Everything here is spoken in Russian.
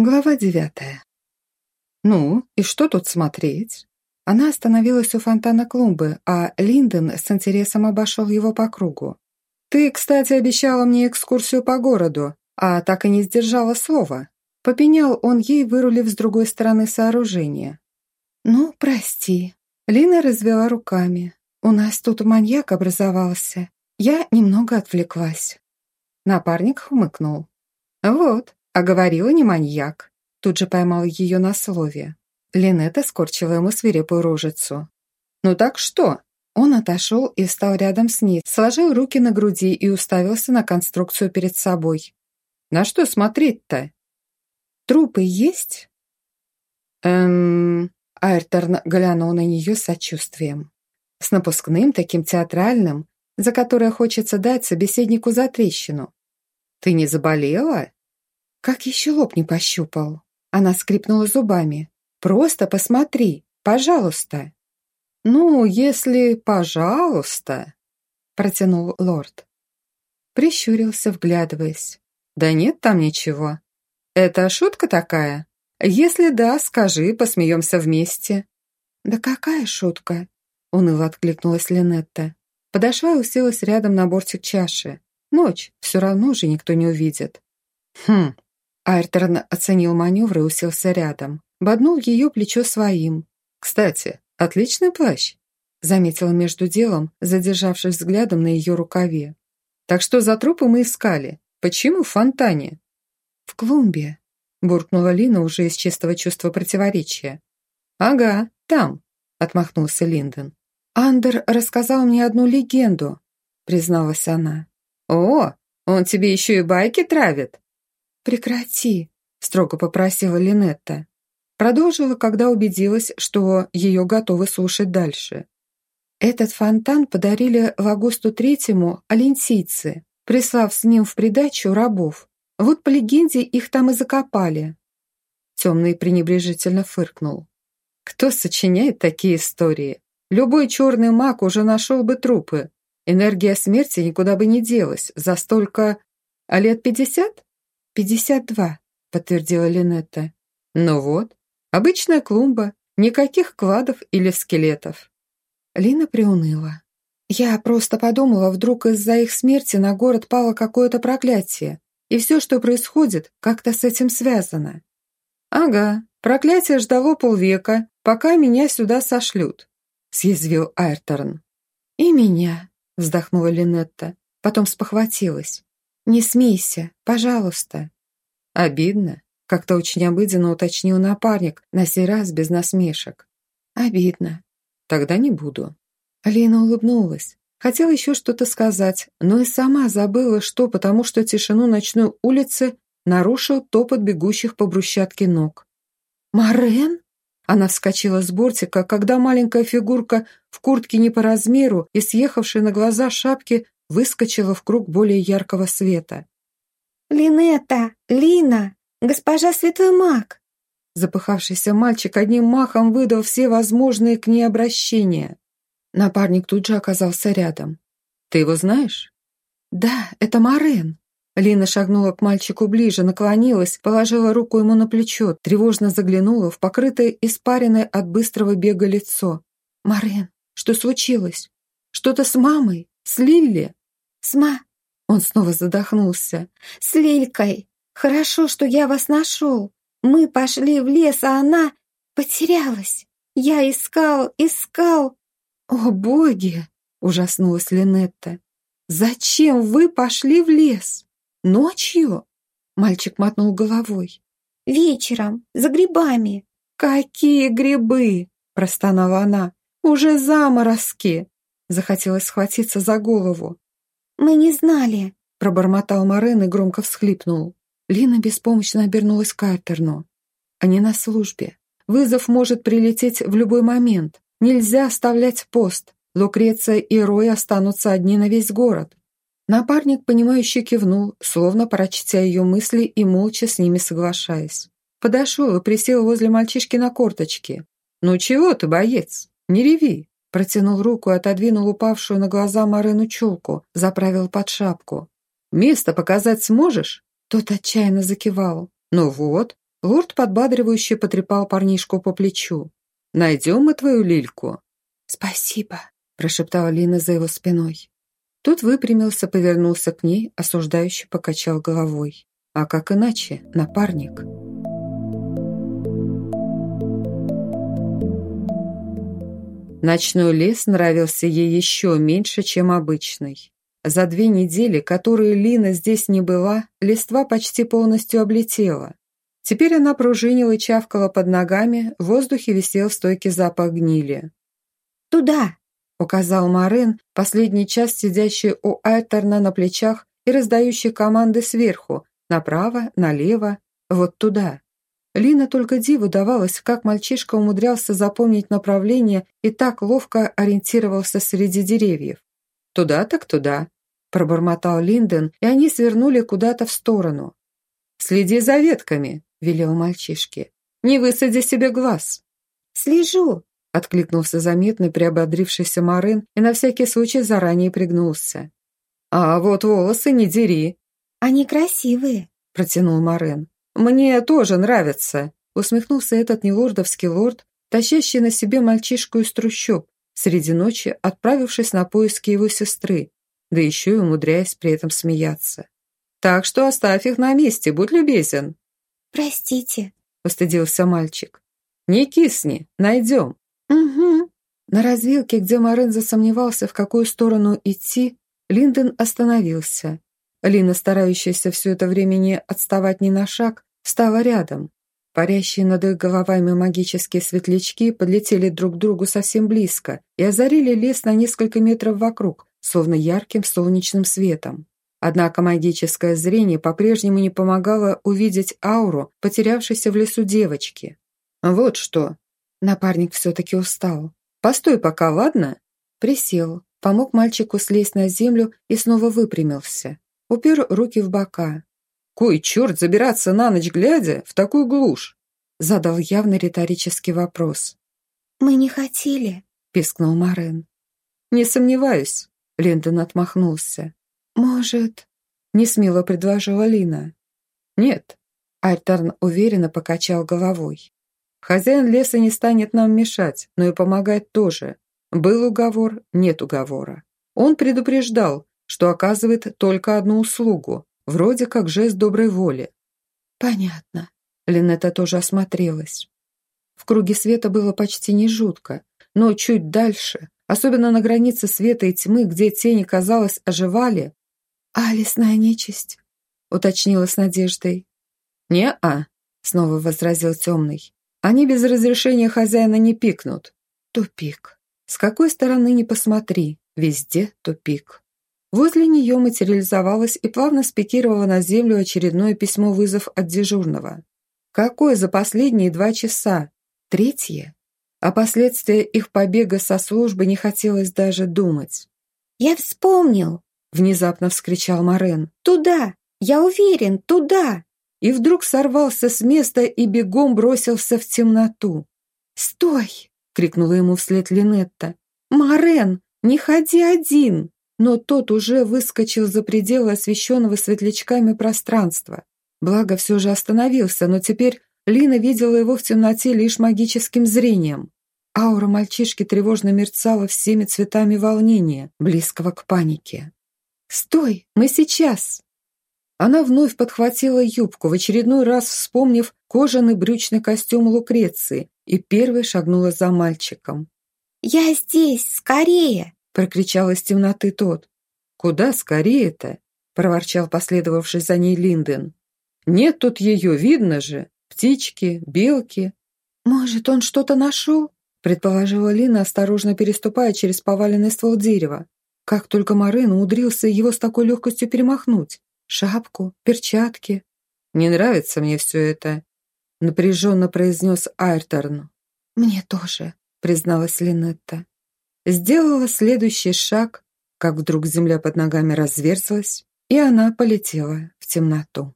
Глава девятая. «Ну, и что тут смотреть?» Она остановилась у фонтана клумбы, а Линдон с интересом обошел его по кругу. «Ты, кстати, обещала мне экскурсию по городу, а так и не сдержала слова». Попенял он ей, вырулив с другой стороны сооружения. «Ну, прости». Лина развела руками. «У нас тут маньяк образовался. Я немного отвлеклась». Напарник хмыкнул. «Вот, а говорила не маньяк. Тут же поймал ее на слове. Линетта скорчила ему свирепую рожицу. «Ну так что?» Он отошел и встал рядом с ней, сложил руки на груди и уставился на конструкцию перед собой. «На что смотреть-то?» «Трупы есть?» «Эм...» Айрторн глянул на нее с сочувствием. С напускным, таким театральным, за которое хочется дать собеседнику за трещину. «Ты не заболела?» Как еще лоб не пощупал? Она скрипнула зубами. «Просто посмотри, пожалуйста». «Ну, если «пожалуйста», — протянул лорд. Прищурился, вглядываясь. «Да нет там ничего. Это шутка такая? Если да, скажи, посмеемся вместе». «Да какая шутка?» — уныло откликнулась Линетта. Подошла и уселась рядом на бортик чаши. Ночь, все равно же никто не увидит. «Хм, Айрторн оценил маневр и уселся рядом. Боднул ее плечо своим. «Кстати, отличный плащ», — заметил между делом, задержавшись взглядом на ее рукаве. «Так что за трупы мы искали? Почему в фонтане?» «В клумбе», — буркнула Лина уже из чистого чувства противоречия. «Ага, там», — отмахнулся Линдон. «Андер рассказал мне одну легенду», — призналась она. «О, он тебе еще и байки травит?» «Прекрати», – строго попросила Линетта. Продолжила, когда убедилась, что ее готовы слушать дальше. Этот фонтан подарили в Августу Третьему аленсийцы, прислав с ним в придачу рабов. Вот по легенде их там и закопали. Темный пренебрежительно фыркнул. Кто сочиняет такие истории? Любой черный маг уже нашел бы трупы. Энергия смерти никуда бы не делась. За столько... А лет пятьдесят? «Пятьдесят два», — подтвердила Линетта. «Ну вот, обычная клумба, никаких кладов или скелетов». Лина приуныла. «Я просто подумала, вдруг из-за их смерти на город пало какое-то проклятие, и все, что происходит, как-то с этим связано». «Ага, проклятие ждало полвека, пока меня сюда сошлют», — съязвил Айрторн. «И меня», — вздохнула Линетта, потом спохватилась. «Не смейся, пожалуйста». «Обидно», — как-то очень обыденно уточнил напарник, на сей раз без насмешек. «Обидно. Тогда не буду». Лина улыбнулась. Хотела еще что-то сказать, но и сама забыла, что, потому что тишину ночной улицы нарушил топот бегущих по брусчатке ног. «Марен?» Она вскочила с бортика, когда маленькая фигурка в куртке не по размеру и съехавшей на глаза шапки выскочила в круг более яркого света. «Линетта! Лина! Госпожа Святой Маг!» Запыхавшийся мальчик одним махом выдал все возможные к ней обращения. Напарник тут же оказался рядом. «Ты его знаешь?» «Да, это Марен». Лина шагнула к мальчику ближе, наклонилась, положила руку ему на плечо, тревожно заглянула в покрытое испаренное от быстрого бега лицо. «Марен, что случилось? Что-то с мамой? С Лилли?» «Сма...» Он снова задохнулся. «С Лилькой. Хорошо, что я вас нашел. Мы пошли в лес, а она потерялась. Я искал, искал...» «О, боги!» — ужаснулась Линетта. «Зачем вы пошли в лес? Ночью?» Мальчик мотнул головой. «Вечером, за грибами». «Какие грибы?» — простонала она. «Уже заморозки!» Захотелось схватиться за голову. «Мы не знали», — пробормотал Морен и громко всхлипнул. Лина беспомощно обернулась к Айтерну. «Они на службе. Вызов может прилететь в любой момент. Нельзя оставлять пост. Лукреция и Рой останутся одни на весь город». Напарник, понимающе кивнул, словно прочтя ее мысли и молча с ними соглашаясь. Подошел и присел возле мальчишки на корточки. «Ну чего ты, боец? Не реви!» Протянул руку и отодвинул упавшую на глаза Марину челку, заправил под шапку. «Место показать сможешь?» Тот отчаянно закивал. «Ну вот, Лорд подбадривающе потрепал парнишку по плечу. «Найдем мы твою лильку». «Спасибо», – прошептала Лина за его спиной. Тот выпрямился, повернулся к ней, осуждающе покачал головой. А как иначе, напарник? Ночной лес нравился ей еще меньше, чем обычный. За две недели, которые Лина здесь не была, листва почти полностью облетела. Теперь она пружинила и чавкала под ногами, в воздухе висел стойкий запах гнили. «Туда!» — указал Марин, последний час сидящий у Айтерна на плечах и раздающий команды сверху, направо, налево, вот туда. Лина только диву давалась, как мальчишка умудрялся запомнить направление и так ловко ориентировался среди деревьев. «Туда так туда», – пробормотал Линден, и они свернули куда-то в сторону. «Следи за ветками», – велел мальчишке. «Не высади себе глаз». «Слежу», – откликнулся заметный приободрившийся Марин и на всякий случай заранее пригнулся. «А вот волосы не дери». «Они красивые», – протянул Марин. «Мне тоже нравится», – усмехнулся этот нелордовский лорд, тащащий на себе мальчишку из трущоб, среди ночи отправившись на поиски его сестры, да еще и умудряясь при этом смеяться. «Так что оставь их на месте, будь любезен». «Простите», – устыдился мальчик. «Не кисни, найдем». «Угу». На развилке, где Марин засомневался, в какую сторону идти, Линдон остановился. Лина, старающаяся все это время не отставать ни на шаг, встала рядом. Парящие над их головами магические светлячки подлетели друг к другу совсем близко и озарили лес на несколько метров вокруг, словно ярким солнечным светом. Однако магическое зрение по-прежнему не помогало увидеть ауру, потерявшейся в лесу девочки. «Вот что!» Напарник все-таки устал. «Постой пока, ладно?» Присел, помог мальчику слезть на землю и снова выпрямился. Упер руки в бока. «Кой черт забираться на ночь глядя в такую глушь?» Задал явно риторический вопрос. «Мы не хотели», — пискнул Марен. «Не сомневаюсь», — Линдон отмахнулся. «Может...» — несмело предложила Лина. «Нет», — Альтерн уверенно покачал головой. «Хозяин леса не станет нам мешать, но и помогать тоже. Был уговор, нет уговора. Он предупреждал, что оказывает только одну услугу, вроде как жест доброй воли. Понятно. Линетта тоже осмотрелась. В круге света было почти не жутко, но чуть дальше, особенно на границе света и тьмы, где тени, казалось, оживали. «А лесная нечисть?» — уточнила с надеждой. «Не-а», — снова возразил темный. «Они без разрешения хозяина не пикнут». Тупик. С какой стороны ни посмотри, везде тупик. Возле нее материализовалось и плавно спикировало на землю очередное письмо-вызов от дежурного. Какое за последние два часа? Третье? О последствиях их побега со службы не хотелось даже думать. «Я вспомнил!» – внезапно вскричал Морен. «Туда! Я уверен, туда!» И вдруг сорвался с места и бегом бросился в темноту. «Стой!» – крикнула ему вслед Линетта. «Морен, не ходи один!» Но тот уже выскочил за пределы освещенного светлячками пространства. Благо все же остановился, но теперь Лина видела его в темноте лишь магическим зрением. Аура мальчишки тревожно мерцала всеми цветами волнения, близкого к панике. «Стой! Мы сейчас!» Она вновь подхватила юбку, в очередной раз вспомнив кожаный брючный костюм Лукреции, и первой шагнула за мальчиком. «Я здесь! Скорее!» Прокричал из темноты тот. «Куда скорее-то?» – проворчал последовавший за ней Линден. «Нет тут ее, видно же. Птички, белки». «Может, он что-то нашел?» – предположила Лина, осторожно переступая через поваленный ствол дерева. Как только Марин умудрился его с такой легкостью перемахнуть. Шапку, перчатки. «Не нравится мне все это», – напряженно произнес Айрторн. «Мне тоже», – призналась Линетта. Сделала следующий шаг, как вдруг земля под ногами разверзлась, и она полетела в темноту.